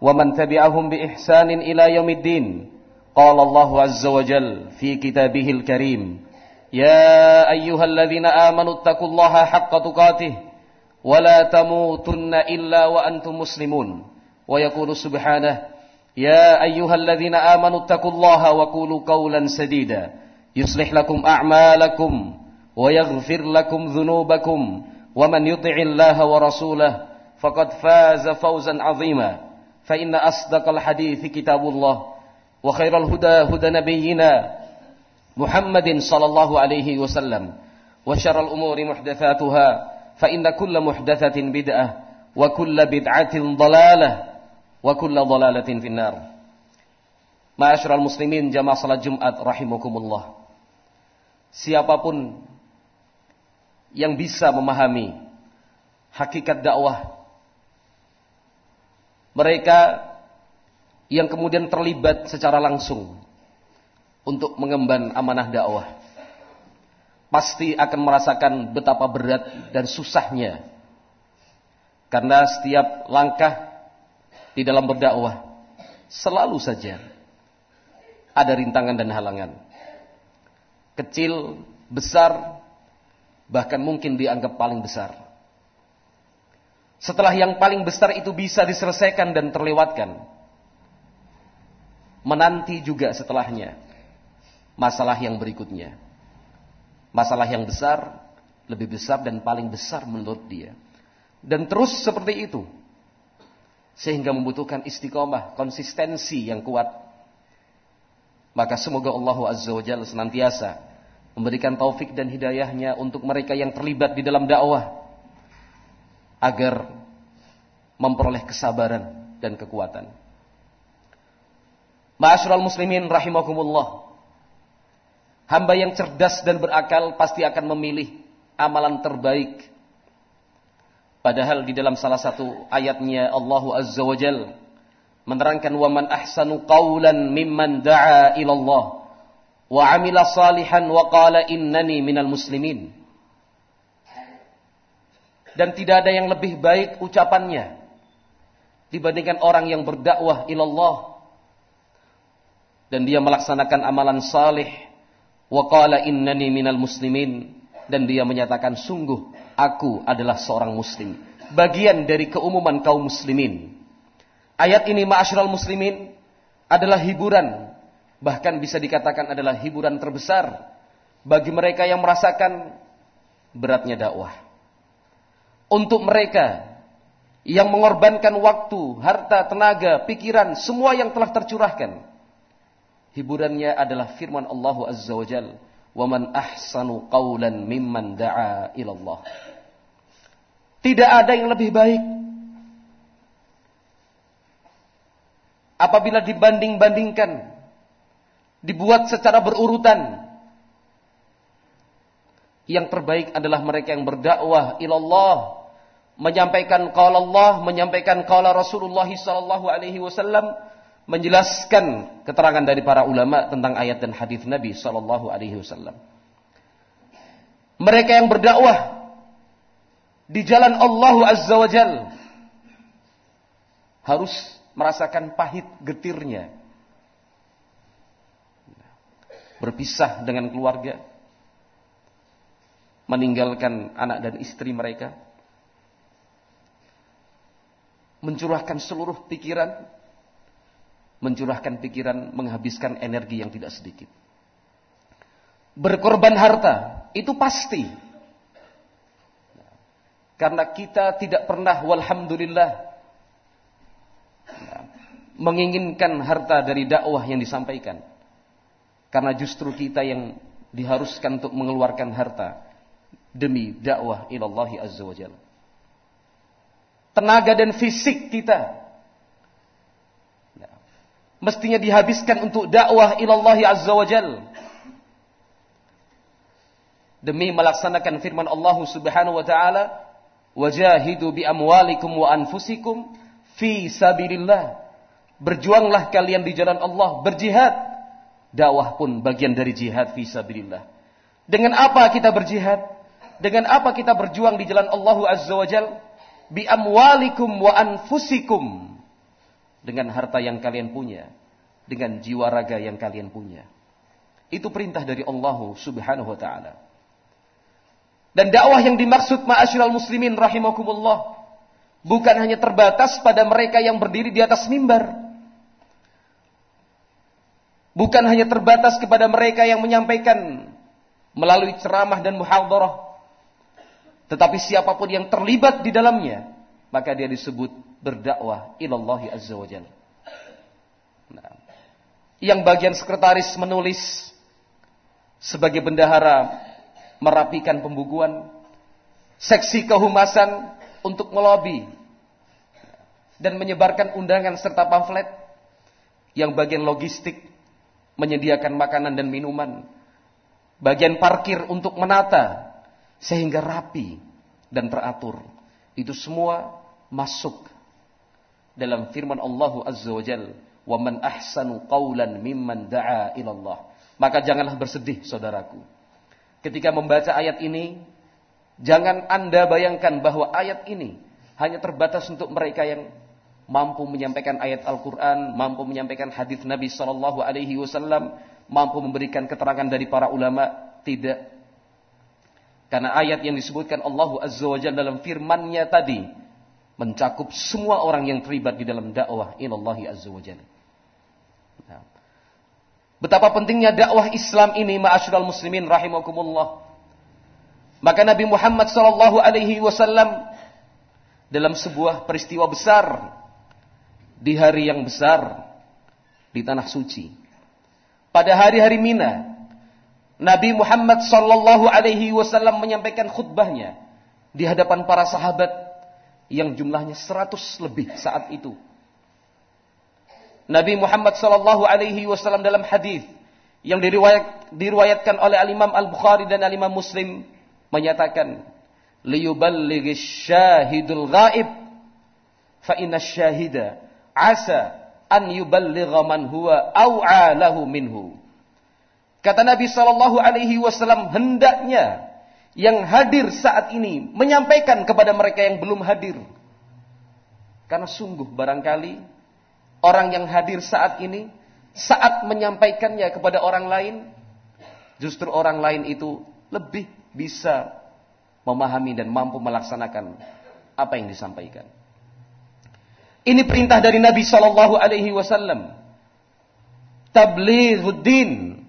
ومن تبعهم بإحسان إلى يوم الدين. قال الله عز وجل في كتابه الكريم يا أيها الذين آمنوا اتقوا الله حق تقاته ولا تموتن إلا وأنتم مسلمون. ويقول سبحانه يا أيها الذين آمنوا اتقوا الله وقولوا قولا سديدا يصلح لكم أعمالكم ويغفر لكم ذنوبكم ومن يطع الله ورسوله فقد فاز فوزا عظيما. فإن أصدق الحديث كتاب الله وخير الهدى هدى نبينا محمد صلى الله عليه وسلم وشر الأمور محدثاتها فإن كل محدثة بدعة وكل بدعة ضلالة وكل ضلالة في النار معاشر المسلمين جماعة صلاة جمعة رحمكم الله siapapun yang bisa memahami hakikat dakwah mereka yang kemudian terlibat secara langsung untuk mengemban amanah dakwah pasti akan merasakan betapa berat dan susahnya. Karena setiap langkah di dalam berdakwah selalu saja ada rintangan dan halangan. Kecil, besar, bahkan mungkin dianggap paling besar setelah yang paling besar itu bisa diselesaikan dan terlewatkan, menanti juga setelahnya masalah yang berikutnya. Masalah yang besar, lebih besar dan paling besar menurut dia. Dan terus seperti itu. Sehingga membutuhkan istiqomah, konsistensi yang kuat. Maka semoga Allah Azza wa Jalla senantiasa memberikan taufik dan hidayahnya untuk mereka yang terlibat di dalam dakwah agar memperoleh kesabaran dan kekuatan. Ma'asyiral muslimin rahimakumullah. Hamba yang cerdas dan berakal pasti akan memilih amalan terbaik. Padahal di dalam salah satu ayatnya Allah Azza wa Jal menerangkan wa man ahsanu qawlan mimman da'a ila Allah wa amila salihan wa qala innani minal muslimin dan tidak ada yang lebih baik ucapannya dibandingkan orang yang berdakwah ilallah. Dan dia melaksanakan amalan salih. Wa qala innani minal muslimin. Dan dia menyatakan sungguh aku adalah seorang muslim. Bagian dari keumuman kaum muslimin. Ayat ini ma'asyiral muslimin adalah hiburan. Bahkan bisa dikatakan adalah hiburan terbesar bagi mereka yang merasakan beratnya dakwah untuk mereka yang mengorbankan waktu, harta, tenaga, pikiran, semua yang telah tercurahkan. Hiburannya adalah firman Allah Azza wa Jal. وَمَنْ أَحْسَنُ قَوْلًا مِمَّنْ دَعَى إِلَى اللَّهِ Tidak ada yang lebih baik. Apabila dibanding-bandingkan, dibuat secara berurutan, yang terbaik adalah mereka yang berdakwah ilallah menyampaikan qala Allah, menyampaikan qala Rasulullah sallallahu alaihi wasallam, menjelaskan keterangan dari para ulama tentang ayat dan hadis Nabi sallallahu alaihi wasallam. Mereka yang berdakwah di jalan Allah Azza wa Jal harus merasakan pahit getirnya. Berpisah dengan keluarga, meninggalkan anak dan istri mereka, mencurahkan seluruh pikiran, mencurahkan pikiran, menghabiskan energi yang tidak sedikit. Berkorban harta, itu pasti. Karena kita tidak pernah, walhamdulillah, menginginkan harta dari dakwah yang disampaikan. Karena justru kita yang diharuskan untuk mengeluarkan harta demi dakwah ilallahi azza wa tenaga dan fisik kita. mestinya dihabiskan untuk dakwah ilallahi azza wa jal. Demi melaksanakan firman Allah subhanahu wa ta'ala, Wajahidu bi amwalikum wa anfusikum fi sabilillah. Berjuanglah kalian di jalan Allah, berjihad. Dakwah pun bagian dari jihad fi sabilillah. Dengan apa kita berjihad? Dengan apa kita berjuang di jalan Allah Azza wa Jal? Bi amwalikum wa anfusikum. Dengan harta yang kalian punya. Dengan jiwa raga yang kalian punya. Itu perintah dari Allah Subhanahu wa taala. Dan dakwah yang dimaksud ma'asyiral muslimin rahimakumullah bukan hanya terbatas pada mereka yang berdiri di atas mimbar. Bukan hanya terbatas kepada mereka yang menyampaikan melalui ceramah dan muhadharah. Tetapi siapa pun yang terlibat di dalamnya, maka dia disebut berdakwah ilallahi azza wa jalla. Nah, yang bagian sekretaris menulis sebagai bendahara merapikan pembukuan, seksi kehumasan untuk melobi dan menyebarkan undangan serta pamflet yang bagian logistik menyediakan makanan dan minuman, bagian parkir untuk menata sehingga rapi dan teratur. Itu semua masuk dalam firman Allah Azza wa Jal, "Wa man ahsanu qawlan mimman da'a ila Allah." Maka janganlah bersedih saudaraku ketika membaca ayat ini, jangan Anda bayangkan bahwa ayat ini hanya terbatas untuk mereka yang mampu menyampaikan ayat Al-Quran, mampu menyampaikan hadis Nabi Shallallahu Alaihi Wasallam, mampu memberikan keterangan dari para ulama. Tidak, karena ayat yang disebutkan Allah Azza wa Jalla dalam firman-Nya tadi mencakup semua orang yang terlibat di dalam dakwah ilallahi Azza wa Jalla. Nah. Betapa pentingnya dakwah Islam ini ma'asyiral muslimin rahimakumullah. Maka Nabi Muhammad sallallahu alaihi wasallam dalam sebuah peristiwa besar di hari yang besar di tanah suci. Pada hari-hari Mina, Nabi Muhammad sallallahu alaihi wasallam menyampaikan khutbahnya di hadapan para sahabat yang jumlahnya seratus lebih saat itu. Nabi Muhammad sallallahu alaihi wasallam dalam hadis yang diriwayat, diriwayatkan oleh Al-Imam Al-Bukhari dan Al-Imam Muslim menyatakan liyuballighish syahidul ghaib fa inna syahida asa an yuballigha man huwa au'a lahu minhu. Kata Nabi sallallahu alaihi wasallam hendaknya yang hadir saat ini menyampaikan kepada mereka yang belum hadir. Karena sungguh barangkali orang yang hadir saat ini, saat menyampaikannya kepada orang lain, justru orang lain itu lebih bisa memahami dan mampu melaksanakan apa yang disampaikan. Ini perintah dari Nabi Shallallahu Alaihi Wasallam. Tablighuddin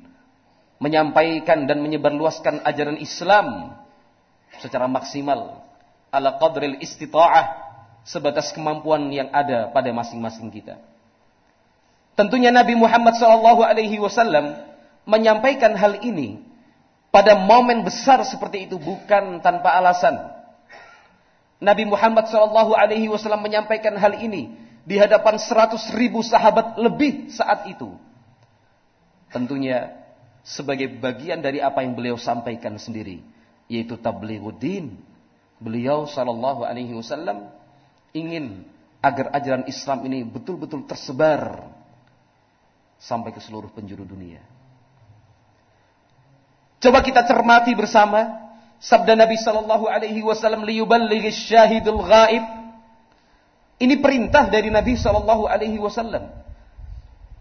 menyampaikan dan menyebarluaskan ajaran Islam secara maksimal ala qadril istita'ah sebatas kemampuan yang ada pada masing-masing kita. Tentunya Nabi Muhammad SAW Alaihi Wasallam menyampaikan hal ini pada momen besar seperti itu bukan tanpa alasan. Nabi Muhammad SAW Alaihi Wasallam menyampaikan hal ini di hadapan seratus ribu sahabat lebih saat itu. Tentunya sebagai bagian dari apa yang beliau sampaikan sendiri, yaitu tablighuddin. Beliau Shallallahu Alaihi Wasallam ingin agar ajaran Islam ini betul-betul tersebar sampai ke seluruh penjuru dunia. Coba kita cermati bersama sabda Nabi sallallahu alaihi wasallam liyuballighi syahidul ghaib. Ini perintah dari Nabi sallallahu alaihi wasallam.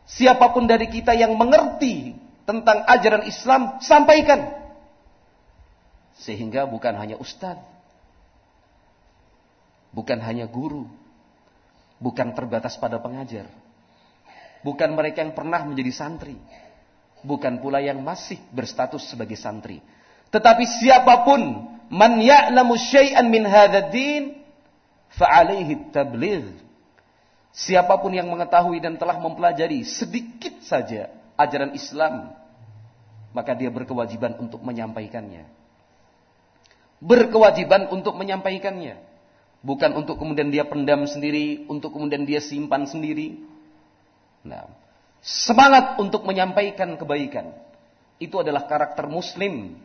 Siapa pun dari kita yang mengerti tentang ajaran Islam, sampaikan. Sehingga bukan hanya ustaz, bukan hanya guru, bukan terbatas pada pengajar, Bukan mereka yang pernah menjadi santri. Bukan pula yang masih berstatus sebagai santri. Tetapi siapa pun man ya'lamu syai'an min hadzal din fa'alaihi tabligh. Siapa pun yang mengetahui dan telah mempelajari sedikit saja ajaran Islam, maka dia berkewajiban untuk menyampaikannya. Berkewajiban untuk menyampaikannya. Bukan untuk kemudian dia pendam sendiri, untuk kemudian dia simpan sendiri, Nah, semangat untuk menyampaikan kebaikan. Itu adalah karakter muslim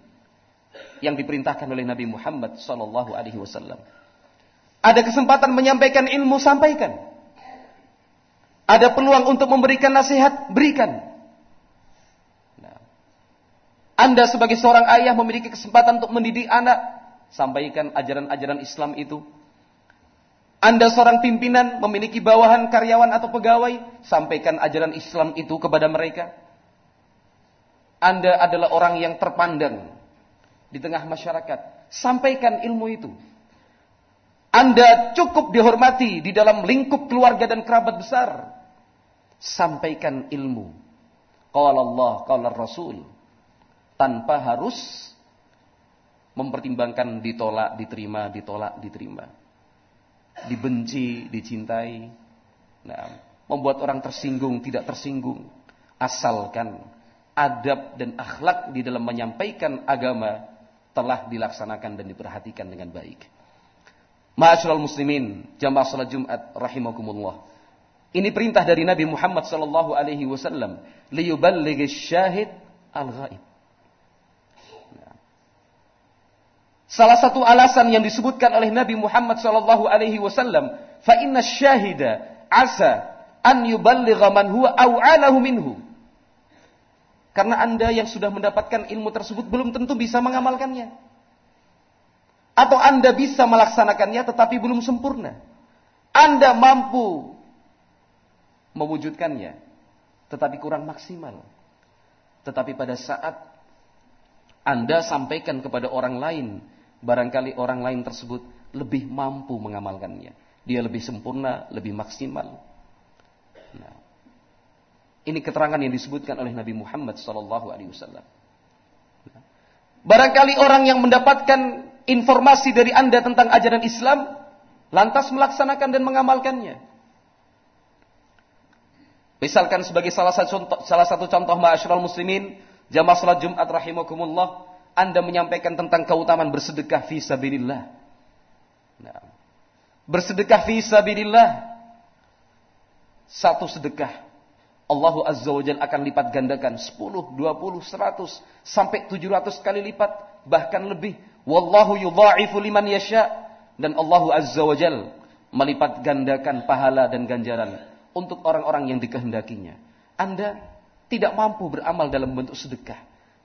yang diperintahkan oleh Nabi Muhammad sallallahu alaihi wasallam. Ada kesempatan menyampaikan ilmu, sampaikan. Ada peluang untuk memberikan nasihat, berikan. Anda sebagai seorang ayah memiliki kesempatan untuk mendidik anak, sampaikan ajaran-ajaran Islam itu. Anda seorang pimpinan memiliki bawahan karyawan atau pegawai, sampaikan ajaran Islam itu kepada mereka. Anda adalah orang yang terpandang di tengah masyarakat, sampaikan ilmu itu. Anda cukup dihormati di dalam lingkup keluarga dan kerabat besar. Sampaikan ilmu. Qala Allah, qala Rasul. Tanpa harus mempertimbangkan ditolak, diterima, ditolak, diterima. Dibenci, dicintai. Nah, membuat orang tersinggung, tidak tersinggung. Asalkan adab dan akhlak di dalam menyampaikan agama telah dilaksanakan dan diperhatikan dengan baik. Ma'asyiral muslimin, jamaah salat Jumat rahimakumullah. Ini perintah dari Nabi Muhammad sallallahu alaihi wasallam, liyuballighish syahid al-ghaib. Salah satu alasan yang disebutkan oleh Nabi Muhammad sallallahu alaihi wasallam, fa inna syahida asa an yuballigha man huwa aw'alahu minhu. Karena Anda yang sudah mendapatkan ilmu tersebut belum tentu bisa mengamalkannya. Atau Anda bisa melaksanakannya tetapi belum sempurna. Anda mampu mewujudkannya tetapi kurang maksimal. Tetapi pada saat Anda sampaikan kepada orang lain, barangkali orang lain tersebut lebih mampu mengamalkannya. Dia lebih sempurna, lebih maksimal. Nah, ini keterangan yang disebutkan oleh Nabi Muhammad SAW. Barangkali orang yang mendapatkan informasi dari Anda tentang ajaran Islam, lantas melaksanakan dan mengamalkannya. Misalkan sebagai salah satu contoh, salah satu contoh muslimin, jamaah salat Jumat rahimakumullah, Anda menyampaikan tentang keutamaan bersedekah fi sabilillah. Nah, bersedekah fi sabilillah satu sedekah Allah Azza wa Jalla akan lipat gandakan 10, 20, 100 sampai 700 kali lipat bahkan lebih Wallahu yudha'ifu liman yasha dan Allah Azza wa Jal melipat gandakan pahala dan ganjaran untuk orang-orang yang dikehendakinya. Anda tidak mampu beramal dalam bentuk sedekah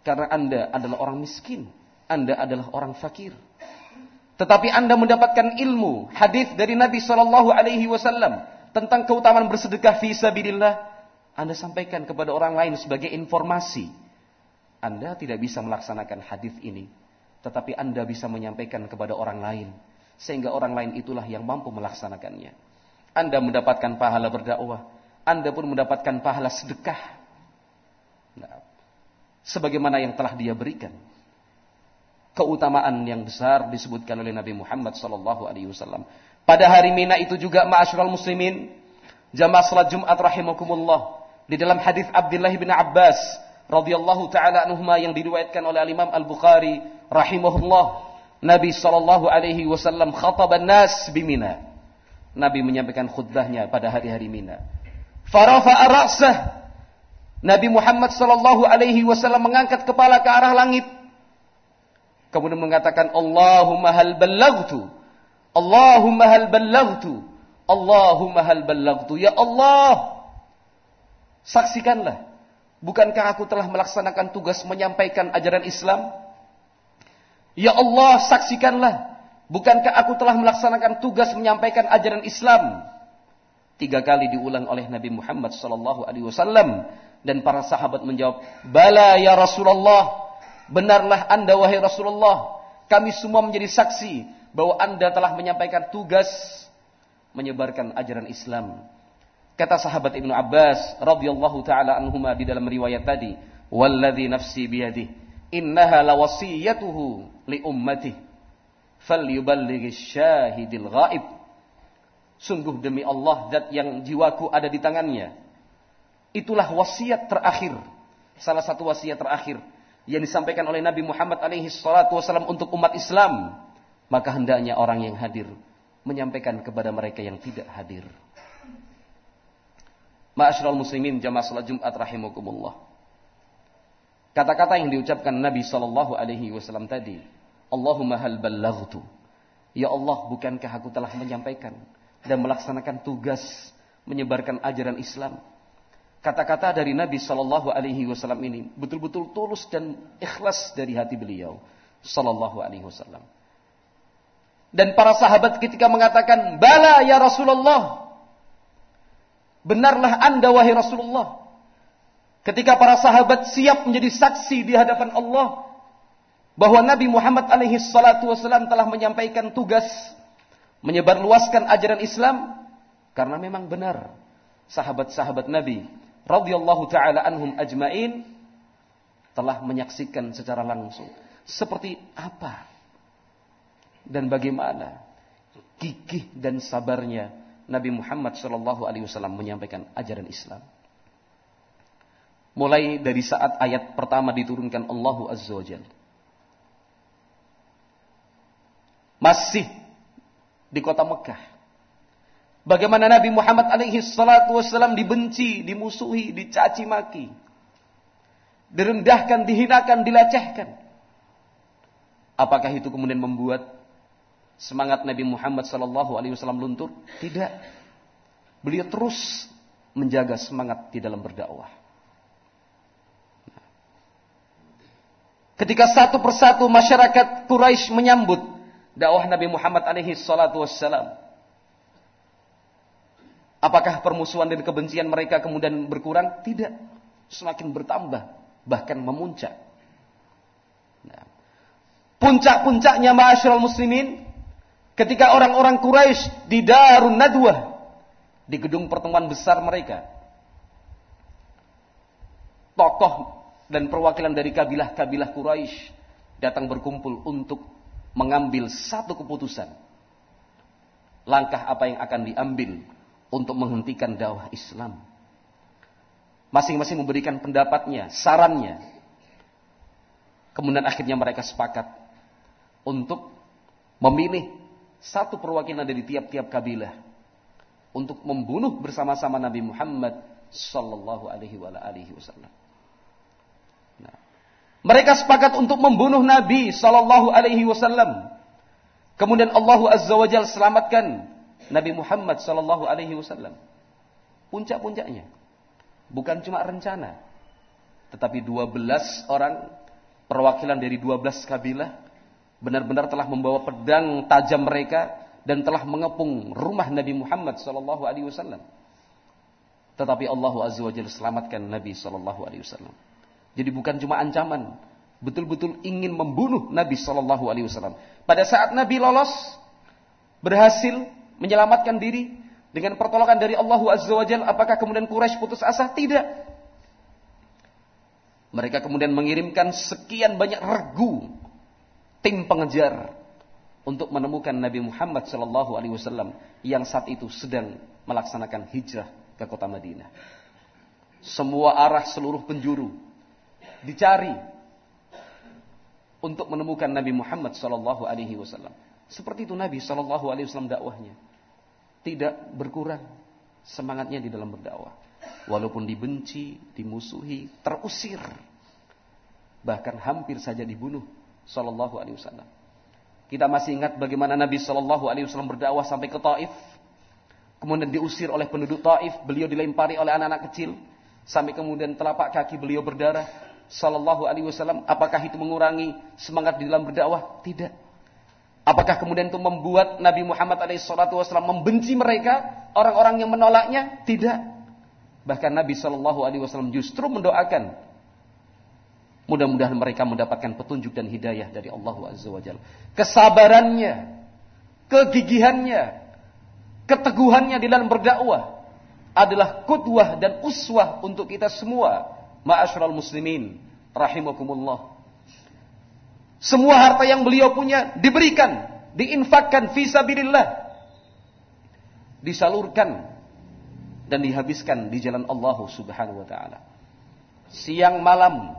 karena Anda adalah orang miskin, Anda adalah orang fakir. Tetapi Anda mendapatkan ilmu hadis dari Nabi Shallallahu alaihi wasallam tentang keutamaan bersedekah fi sabilillah, Anda sampaikan kepada orang lain sebagai informasi. Anda tidak bisa melaksanakan hadis ini tetapi Anda bisa menyampaikan kepada orang lain sehingga orang lain itulah yang mampu melaksanakannya. Anda mendapatkan pahala berdakwah, Anda pun mendapatkan pahala sedekah. Sebagaimana yang telah dia berikan. Keutamaan yang besar disebutkan oleh Nabi Muhammad sallallahu alaihi wasallam. Pada hari Mina itu juga ma'asyiral muslimin, jamaah salat Jumat rahimakumullah. Di dalam hadis Abdullah bin Abbas radhiyallahu taala anhuma yang diriwayatkan oleh Imam Al-Bukhari rahimahullah Nabi sallallahu alaihi wasallam khataban nas bimina. Nabi menyampaikan khutbahnya pada hari-hari Mina. Farafa ra'sah. Nabi Muhammad sallallahu alaihi wasallam mengangkat kepala ke arah langit. Kemudian mengatakan Allahumma hal ballaghtu. Allahumma hal ballaghtu. Allahumma hal ballaghtu. Ya Allah. Saksikanlah. Bukankah aku telah melaksanakan tugas menyampaikan ajaran Islam? Ya Allah, saksikanlah. Bukankah aku telah melaksanakan tugas menyampaikan ajaran Islam? Tiga kali diulang oleh Nabi Muhammad sallallahu alaihi wasallam dan para sahabat menjawab, "Bala ya Rasulullah." Benarlah Anda wahai Rasulullah. Kami semua menjadi saksi bahwa Anda telah menyampaikan tugas menyebarkan ajaran Islam. Kata sahabat Ibnu Abbas radhiyallahu taala anhuma di dalam riwayat tadi, "Walladzi nafsi biyadihi innaha lawasiyatuhu li ummati falyuballighi syahidil ghaib sungguh demi Allah zat yang jiwaku ada di tangannya itulah wasiat terakhir salah satu wasiat terakhir yang disampaikan oleh Nabi Muhammad alaihi salatu wasallam untuk umat Islam maka hendaknya orang yang hadir menyampaikan kepada mereka yang tidak hadir Ma'asyiral muslimin jamaah salat Jumat rahimakumullah. Kata-kata yang diucapkan Nabi sallallahu alaihi wasallam tadi, Allahumma hal ballaghtu. Ya Allah, bukankah aku telah menyampaikan dan melaksanakan tugas menyebarkan ajaran Islam? Kata-kata dari Nabi sallallahu alaihi wasallam ini betul-betul tulus dan ikhlas dari hati beliau sallallahu alaihi wasallam. Dan para sahabat ketika mengatakan, "Bala ya Rasulullah." Benarlah Anda wahai Rasulullah. Ketika para sahabat siap menjadi saksi di hadapan Allah bahwa Nabi Muhammad alaihi salatu wasallam telah menyampaikan tugas menyebarluaskan ajaran Islam karena memang benar sahabat-sahabat Nabi radhiyallahu taala anhum ajmain telah menyaksikan secara langsung seperti apa dan bagaimana gigih dan sabarnya Nabi Muhammad Shallallahu Alaihi Wasallam menyampaikan ajaran Islam. Mulai dari saat ayat pertama diturunkan Allahu Azza wa Jal. Masih di kota Mekah. Bagaimana Nabi Muhammad alaihi salatu wasallam dibenci, dimusuhi, dicaci maki. Direndahkan, dihinakan, dilecehkan. Apakah itu kemudian membuat semangat Nabi Muhammad sallallahu alaihi wasallam luntur? Tidak. Beliau terus menjaga semangat di dalam berdakwah. Ketika satu persatu masyarakat Quraisy menyambut dakwah Nabi Muhammad alaihi salatu wassalam. Apakah permusuhan dan kebencian mereka kemudian berkurang? Tidak. Semakin bertambah, bahkan memuncak. Nah. Puncak-puncaknya ma'asyiral muslimin Ketika orang-orang Quraisy di Darun Nadwah di gedung pertemuan besar mereka. Tokoh dan perwakilan dari kabilah-kabilah Quraisy datang berkumpul untuk mengambil satu keputusan. Langkah apa yang akan diambil untuk menghentikan dakwah Islam. Masing-masing memberikan pendapatnya, sarannya. Kemudian akhirnya mereka sepakat untuk memilih satu perwakilan dari tiap-tiap kabilah untuk membunuh bersama-sama Nabi Muhammad sallallahu alaihi wasallam. Nah, mereka sepakat untuk membunuh Nabi sallallahu alaihi wasallam. Kemudian Allah Azza wa Jalla selamatkan Nabi Muhammad sallallahu alaihi wasallam. Puncak-puncaknya bukan cuma rencana, tetapi 12 orang perwakilan dari 12 kabilah benar-benar telah membawa pedang tajam mereka dan telah mengepung rumah Nabi Muhammad sallallahu alaihi wasallam. Tetapi Allah Azza wa Jalla selamatkan Nabi sallallahu alaihi wasallam. Jadi bukan cuma ancaman, betul-betul ingin membunuh Nabi sallallahu alaihi wasallam. Pada saat Nabi lolos berhasil menyelamatkan diri dengan pertolongan dari Allah Azza wa Jalla, apakah kemudian Quraisy putus asa? Tidak. Mereka kemudian mengirimkan sekian banyak regu tim pengejar untuk menemukan Nabi Muhammad Shallallahu Alaihi Wasallam yang saat itu sedang melaksanakan hijrah ke kota Madinah. Semua arah seluruh penjuru dicari untuk menemukan Nabi Muhammad Shallallahu Alaihi Wasallam. Seperti itu Nabi Shallallahu Alaihi Wasallam dakwahnya tidak berkurang semangatnya di dalam berdakwah. Walaupun dibenci, dimusuhi, terusir, bahkan hampir saja dibunuh Sallallahu Alaihi Wasallam. Kita masih ingat bagaimana Nabi Sallallahu Alaihi Wasallam berdakwah sampai ke Taif, kemudian diusir oleh penduduk Taif, beliau dilempari oleh anak-anak kecil, sampai kemudian telapak kaki beliau berdarah. Sallallahu Alaihi Wasallam, apakah itu mengurangi semangat di dalam berdakwah? Tidak. Apakah kemudian itu membuat Nabi Muhammad SAW membenci mereka, orang-orang yang menolaknya? Tidak. Bahkan Nabi Shallallahu Alaihi Wasallam justru mendoakan Mudah-mudahan mereka mendapatkan petunjuk dan hidayah dari Allah Azza wa. Kesabarannya, kegigihannya, keteguhannya di dalam berdakwah adalah kudwah dan uswah untuk kita semua. Ma'asyiral muslimin rahimakumullah. Semua harta yang beliau punya diberikan, diinfakkan fisabilillah. Disalurkan dan dihabiskan di jalan Allah Subhanahu wa taala. Siang malam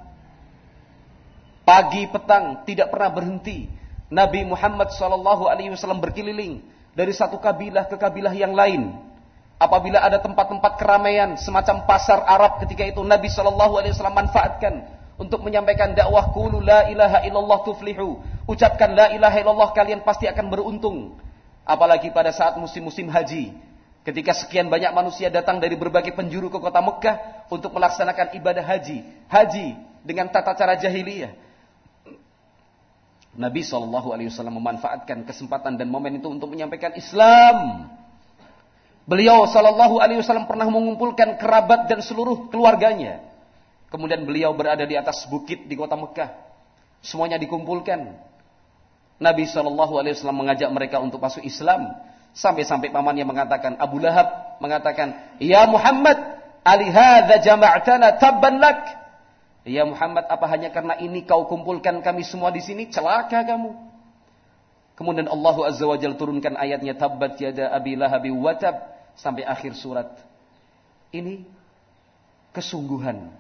Pagi petang tidak pernah berhenti. Nabi Muhammad wasallam berkeliling dari satu kabilah ke kabilah yang lain. Apabila ada tempat-tempat keramaian semacam pasar Arab ketika itu Nabi Shallallahu Alaihi Wasallam manfaatkan untuk menyampaikan dakwah kulu la ilaha illallah tuflihu. Ucapkan la ilaha illallah kalian pasti akan beruntung. Apalagi pada saat musim-musim haji. Ketika sekian banyak manusia datang dari berbagai penjuru ke kota Mekah untuk melaksanakan ibadah haji. Haji dengan tata cara jahiliyah. Nabi Shallallahu Alaihi Wasallam memanfaatkan kesempatan dan momen itu untuk menyampaikan Islam. Beliau Shallallahu Alaihi Wasallam pernah mengumpulkan kerabat dan seluruh keluarganya. Kemudian beliau berada di atas bukit di kota Mekah. Semuanya dikumpulkan. Nabi Shallallahu Alaihi Wasallam mengajak mereka untuk masuk Islam. Sampai-sampai pamannya mengatakan, Abu Lahab mengatakan, Ya Muhammad, alihada jama'tana tabban lak. Ya Muhammad, apa hanya karena ini kau kumpulkan kami semua di sini? Celaka kamu. Kemudian Allah Azza wa Jalla turunkan ayatnya tabbat yada abi lahabi watab sampai akhir surat. Ini kesungguhan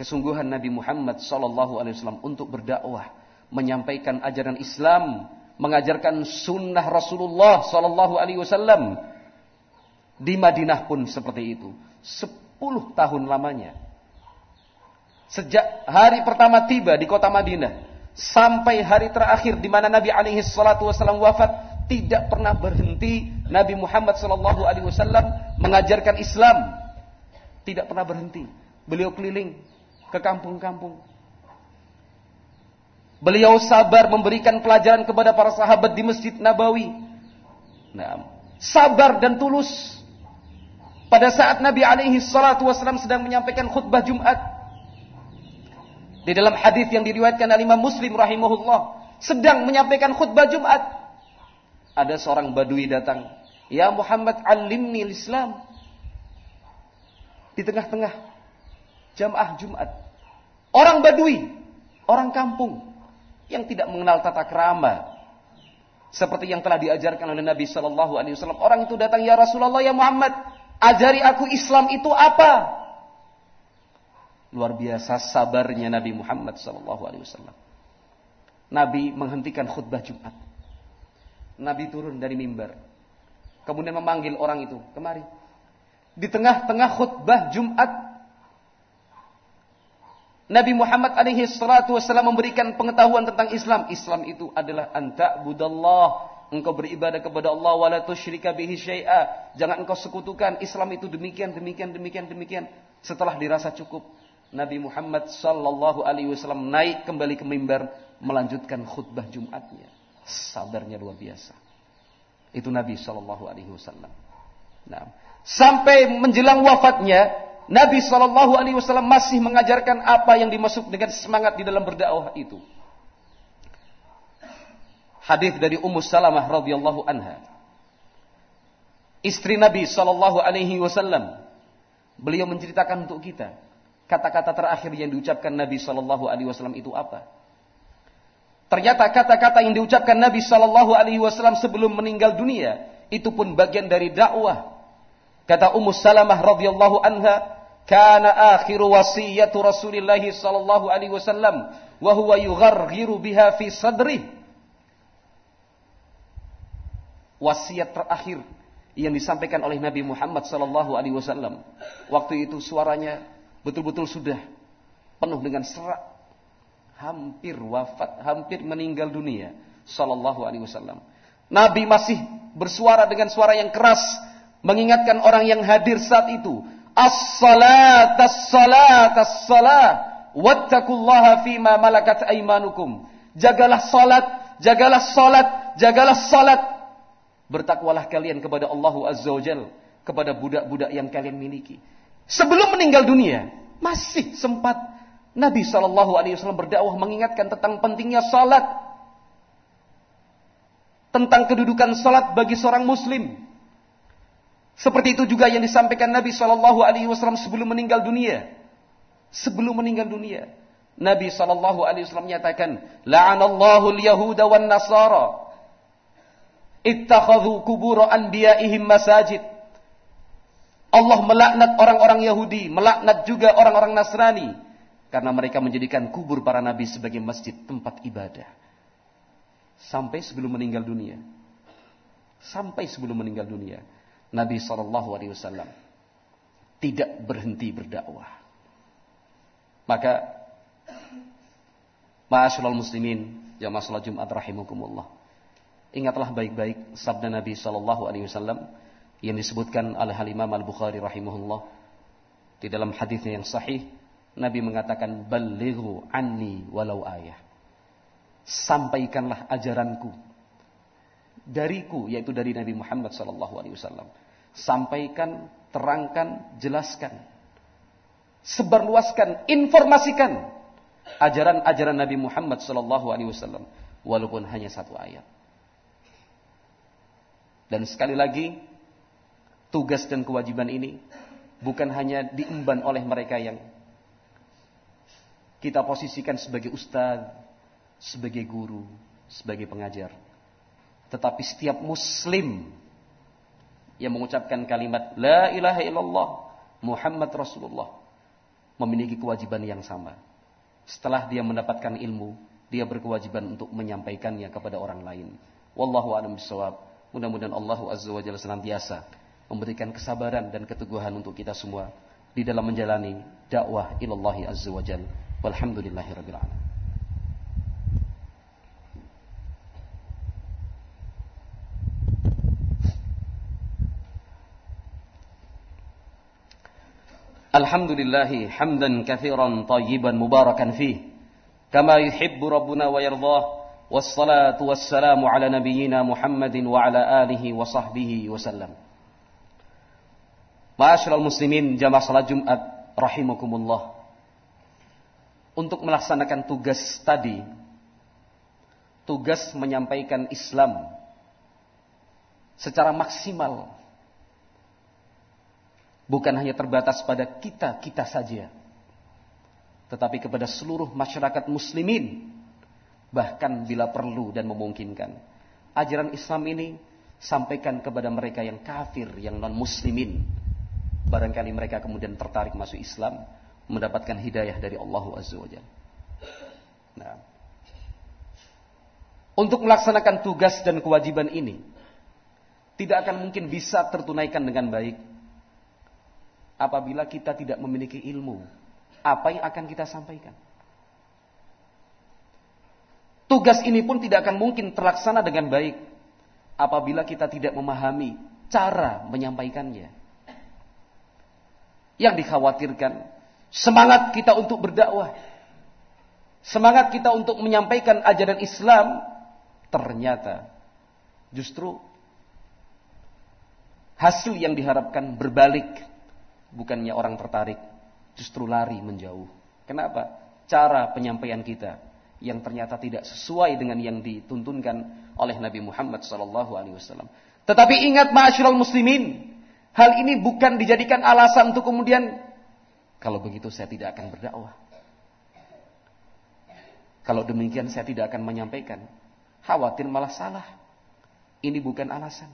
kesungguhan Nabi Muhammad sallallahu alaihi wasallam untuk berdakwah, menyampaikan ajaran Islam mengajarkan sunnah Rasulullah Sallallahu Alaihi Wasallam di Madinah pun seperti itu. Sepuluh tahun lamanya. Sejak hari pertama tiba di kota Madinah sampai hari terakhir di mana Nabi alaihi salatu wasallam wafat tidak pernah berhenti Nabi Muhammad sallallahu alaihi wasallam mengajarkan Islam. Tidak pernah berhenti. Beliau keliling ke kampung-kampung Beliau sabar memberikan pelajaran kepada para sahabat di Masjid Nabawi. Nah, sabar dan tulus. Pada saat Nabi alaihi salatu wasallam sedang menyampaikan khutbah Jumat. Di dalam hadis yang diriwayatkan oleh Imam Muslim rahimahullah, sedang menyampaikan khutbah Jumat. Ada seorang badui datang, "Ya Muhammad, alimni Islam." Di tengah-tengah jamaah Jumat. Orang badui, orang kampung, yang tidak mengenal tata kerama seperti yang telah diajarkan oleh Nabi Shallallahu Alaihi Wasallam. Orang itu datang ya Rasulullah ya Muhammad, ajari aku Islam itu apa? Luar biasa sabarnya Nabi Muhammad Wasallam. Nabi menghentikan khutbah Jumat. Nabi turun dari mimbar. Kemudian memanggil orang itu, kemari. Di tengah-tengah khutbah Jumat, Nabi Muhammad alaihi salatu wasallam memberikan pengetahuan tentang Islam. Islam itu adalah anta budallah. Engkau beribadah kepada Allah wala tusyrika bihi syai'a. Jangan engkau sekutukan. Islam itu demikian, demikian, demikian, demikian. Setelah dirasa cukup, Nabi Muhammad sallallahu alaihi wasallam naik kembali ke mimbar melanjutkan khutbah Jumatnya. Sabarnya luar biasa. Itu Nabi sallallahu alaihi wasallam. Nah, sampai menjelang wafatnya, Nabi Shallallahu Alaihi Wasallam masih mengajarkan apa yang dimaksud dengan semangat di dalam berdakwah itu. Hadis dari Ummu Salamah radhiyallahu anha. Istri Nabi Shallallahu Alaihi Wasallam. Beliau menceritakan untuk kita kata-kata terakhir yang diucapkan Nabi Shallallahu Alaihi Wasallam itu apa? Ternyata kata-kata yang diucapkan Nabi Shallallahu Alaihi Wasallam sebelum meninggal dunia itu pun bagian dari dakwah. Kata Ummu Salamah radhiyallahu anha, kana akhiru wasiyatu Rasulillah sallallahu alaihi wasallam wa huwa yugharghiru biha fi sadri wasiat terakhir yang disampaikan oleh Nabi Muhammad sallallahu alaihi wasallam waktu itu suaranya betul-betul sudah penuh dengan serak hampir wafat hampir meninggal dunia sallallahu alaihi wasallam Nabi masih bersuara dengan suara yang keras mengingatkan orang yang hadir saat itu As-salat, as-salat, as-salat. Wattakullaha fima malakat aimanukum. Jagalah salat, jagalah salat, jagalah salat. Bertakwalah kalian kepada Allah Azza wa Jal. Kepada budak-budak yang kalian miliki. Sebelum meninggal dunia, masih sempat Nabi Shallallahu Alaihi Wasallam berdakwah mengingatkan tentang pentingnya salat, tentang kedudukan salat bagi seorang Muslim. Seperti itu juga yang disampaikan Nabi Shallallahu Alaihi Wasallam sebelum meninggal dunia. Sebelum meninggal dunia, Nabi Shallallahu Alaihi Wasallam menyatakan, "La'anallahu al-Yahuda wan Nasara, ittakhadhu kubur anbiya'ihim masajid." Allah melaknat orang-orang Yahudi, melaknat juga orang-orang Nasrani karena mereka menjadikan kubur para nabi sebagai masjid tempat ibadah. Sampai sebelum meninggal dunia. Sampai sebelum meninggal dunia. Nabi Shallallahu Alaihi Wasallam tidak berhenti berdakwah. Maka, Ma'asyiral muslimin, jamaah salat Jumat rahimakumullah. Ingatlah baik-baik sabda Nabi Shallallahu alaihi wasallam yang disebutkan oleh Imam Al Bukhari rahimahullah di dalam hadisnya yang sahih Nabi mengatakan balighu anni walau ayah. Sampaikanlah ajaranku dariku yaitu dari Nabi Muhammad sallallahu alaihi wasallam. Sampaikan, terangkan, jelaskan. Sebarluaskan, informasikan ajaran-ajaran Nabi Muhammad sallallahu alaihi wasallam walaupun hanya satu ayat. Dan sekali lagi tugas dan kewajiban ini bukan hanya diemban oleh mereka yang kita posisikan sebagai ustaz, sebagai guru, sebagai pengajar. Tetapi setiap muslim yang mengucapkan kalimat La ilaha illallah Muhammad Rasulullah memiliki kewajiban yang sama. Setelah dia mendapatkan ilmu, dia berkewajiban untuk menyampaikannya kepada orang lain. Wallahu a'lam bishawab. Mudah-mudahan Allah Azza wa Jalla senantiasa memberikan kesabaran dan keteguhan untuk kita semua di dalam menjalani dakwah ilallahi azza wa jalla. Walhamdulillahi rabbil alamin. Alhamdulillah hamdan katsiran tayyiban mubarakan fih kama yuhibbu rabbuna wa wassalamu ala nabiyyina Muhammadin wa ala alihi wa sahbihi wasallam Ma'asyiral muslimin jamaah salat Jumat rahimakumullah untuk melaksanakan tugas tadi tugas menyampaikan Islam secara maksimal bukan hanya terbatas pada kita-kita saja, tetapi kepada seluruh masyarakat muslimin, bahkan bila perlu dan memungkinkan. Ajaran Islam ini sampaikan kepada mereka yang kafir, yang non-muslimin. Barangkali mereka kemudian tertarik masuk Islam, mendapatkan hidayah dari Allah Azza wa Nah, untuk melaksanakan tugas dan kewajiban ini, tidak akan mungkin bisa tertunaikan dengan baik apabila kita tidak memiliki ilmu. Apa yang akan kita sampaikan? Tugas ini pun tidak akan mungkin terlaksana dengan baik apabila kita tidak memahami cara menyampaikannya. Yang dikhawatirkan semangat kita untuk berdakwah, semangat kita untuk menyampaikan ajaran Islam ternyata justru hasil yang diharapkan berbalik bukannya orang tertarik, justru lari menjauh. Kenapa? Cara penyampaian kita yang ternyata tidak sesuai dengan yang dituntunkan oleh Nabi Muhammad wasallam. Tetapi ingat ma'asyiral muslimin, hal ini bukan dijadikan alasan untuk kemudian kalau begitu saya tidak akan berdakwah. Kalau demikian saya tidak akan menyampaikan. Khawatir malah salah. Ini bukan alasan.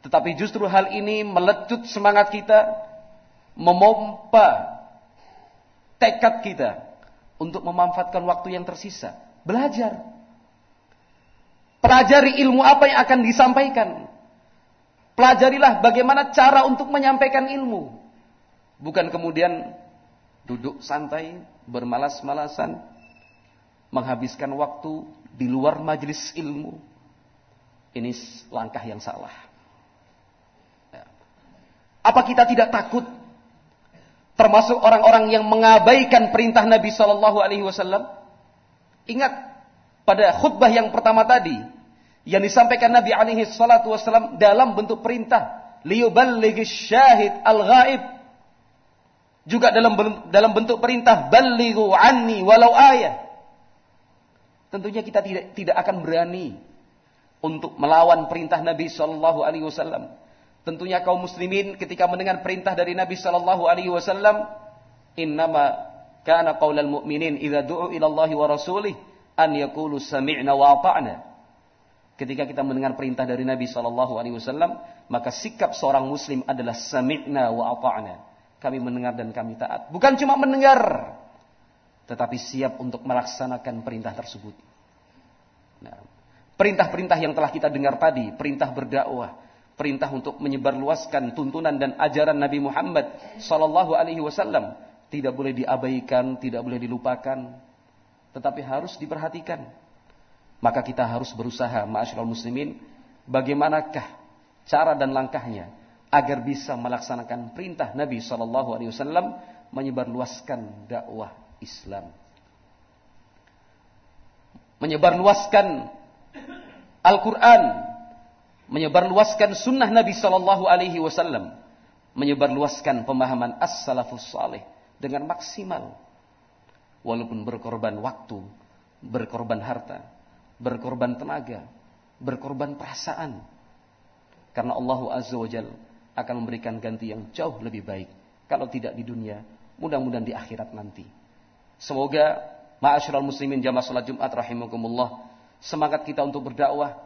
Tetapi justru hal ini melecut semangat kita memompa tekad kita untuk memanfaatkan waktu yang tersisa. Belajar. Pelajari ilmu apa yang akan disampaikan. Pelajarilah bagaimana cara untuk menyampaikan ilmu. Bukan kemudian duduk santai, bermalas-malasan, menghabiskan waktu di luar majelis ilmu. Ini langkah yang salah. Ya. Apa kita tidak takut termasuk orang-orang yang mengabaikan perintah Nabi Shallallahu Alaihi Wasallam. Ingat pada khutbah yang pertama tadi yang disampaikan Nabi Alaihi Wasallam dalam bentuk perintah liyuballighi syahid al ghaib juga dalam dalam bentuk perintah balighu anni walau ayat. Tentunya kita tidak tidak akan berani untuk melawan perintah Nabi Shallallahu Alaihi Wasallam Tentunya kaum muslimin ketika mendengar perintah dari Nabi sallallahu alaihi wasallam, innama kana qaulal mu'minin idza du'u ila wa rasulih an yaqulu sami'na wa ata'na. Ketika kita mendengar perintah dari Nabi sallallahu alaihi wasallam, maka sikap seorang muslim adalah sami'na wa ata'na. Kami mendengar dan kami taat. Bukan cuma mendengar, tetapi siap untuk melaksanakan perintah tersebut. Nah, perintah-perintah yang telah kita dengar tadi, perintah berdakwah, perintah untuk menyebarluaskan tuntunan dan ajaran Nabi Muhammad sallallahu alaihi wasallam tidak boleh diabaikan, tidak boleh dilupakan, tetapi harus diperhatikan. Maka kita harus berusaha, ma'asyiral muslimin, bagaimanakah cara dan langkahnya agar bisa melaksanakan perintah Nabi sallallahu alaihi wasallam menyebarluaskan dakwah Islam. Menyebarluaskan Al-Quran, menyebarluaskan sunnah Nabi Sallallahu Alaihi Wasallam, menyebarluaskan pemahaman as-salafus salih dengan maksimal, walaupun berkorban waktu, berkorban harta, berkorban tenaga, berkorban perasaan, karena Allah Azza wa Jal akan memberikan ganti yang jauh lebih baik. Kalau tidak di dunia, mudah-mudahan di akhirat nanti. Semoga ma'asyiral muslimin jamaah salat Jumat rahimakumullah semangat kita untuk berdakwah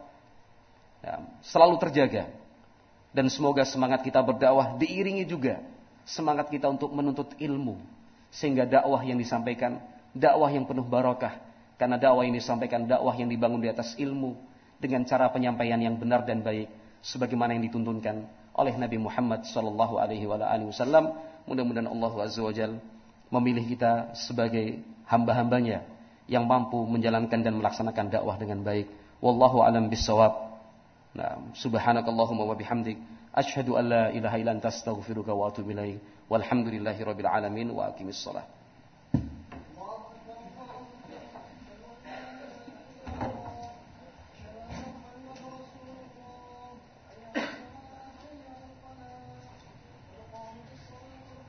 ya, selalu terjaga. Dan semoga semangat kita berdakwah diiringi juga semangat kita untuk menuntut ilmu. Sehingga dakwah yang disampaikan, dakwah yang penuh barakah. Karena dakwah yang disampaikan, dakwah yang dibangun di atas ilmu. Dengan cara penyampaian yang benar dan baik. Sebagaimana yang dituntunkan oleh Nabi Muhammad Sallallahu Alaihi Wasallam. Mudah-mudahan Allah Azza wa Jal memilih kita sebagai hamba-hambanya yang mampu menjalankan dan melaksanakan dakwah dengan baik. Wallahu alam bisawab. Nah, subhanakallahumma wa bihamdik asyhadu an la ilaha illa anta astaghfiruka wa atubu ilaik. Walhamdulillahirabbil alamin wa aqimis shalah.